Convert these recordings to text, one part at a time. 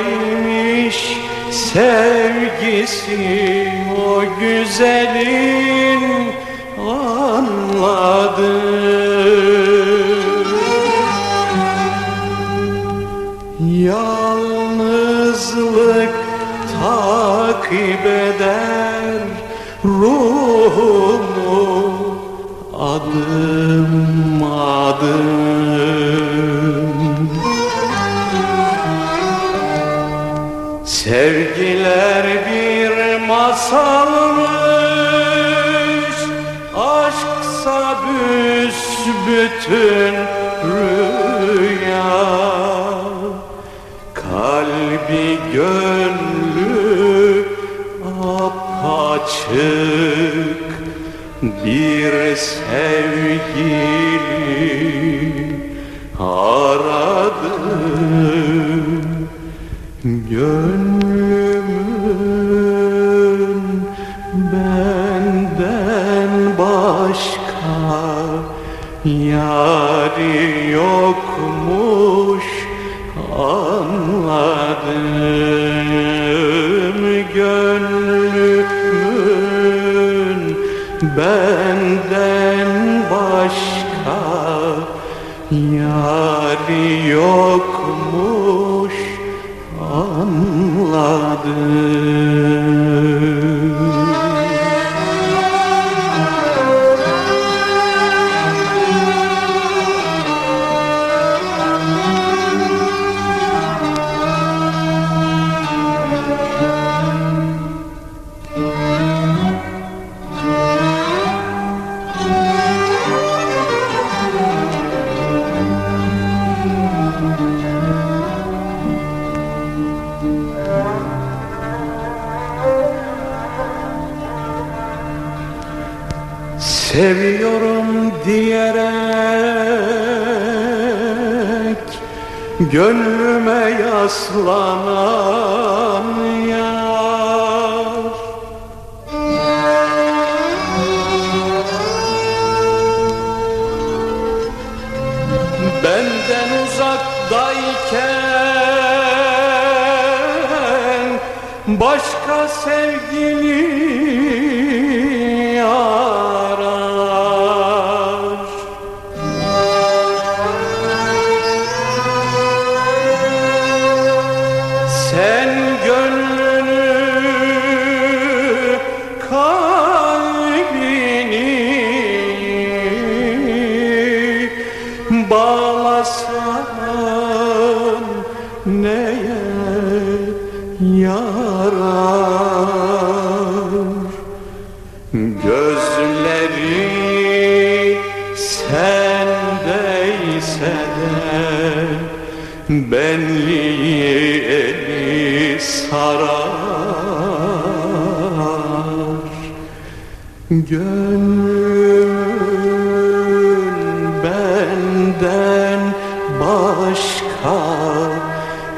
Rüyaymış sevgisi o güzelin anladı Yalnızlık takip eder ruhumu adım adım Sevgiler bir masalmış Aşksa büsbütün rüya. Kalbi gönlü apaçık Bir sevgili aradım Gönlümün başka yari yokmuş anladım Gönlümün benden başka yari yokmuş anladım Seviyorum diyerek Gönlüme yaslanan yar. Benden uzaktayken Başka sevgili arar neye yarar? Gözleri sendeyse de benliği eli sarar. Gönlün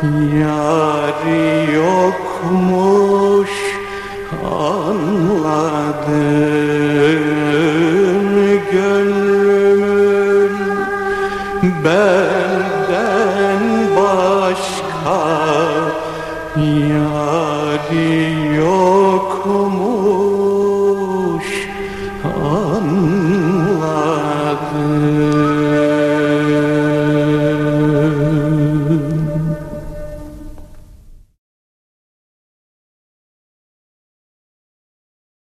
yari yokmuş anladım Gönlümün benden başka yari yokmuş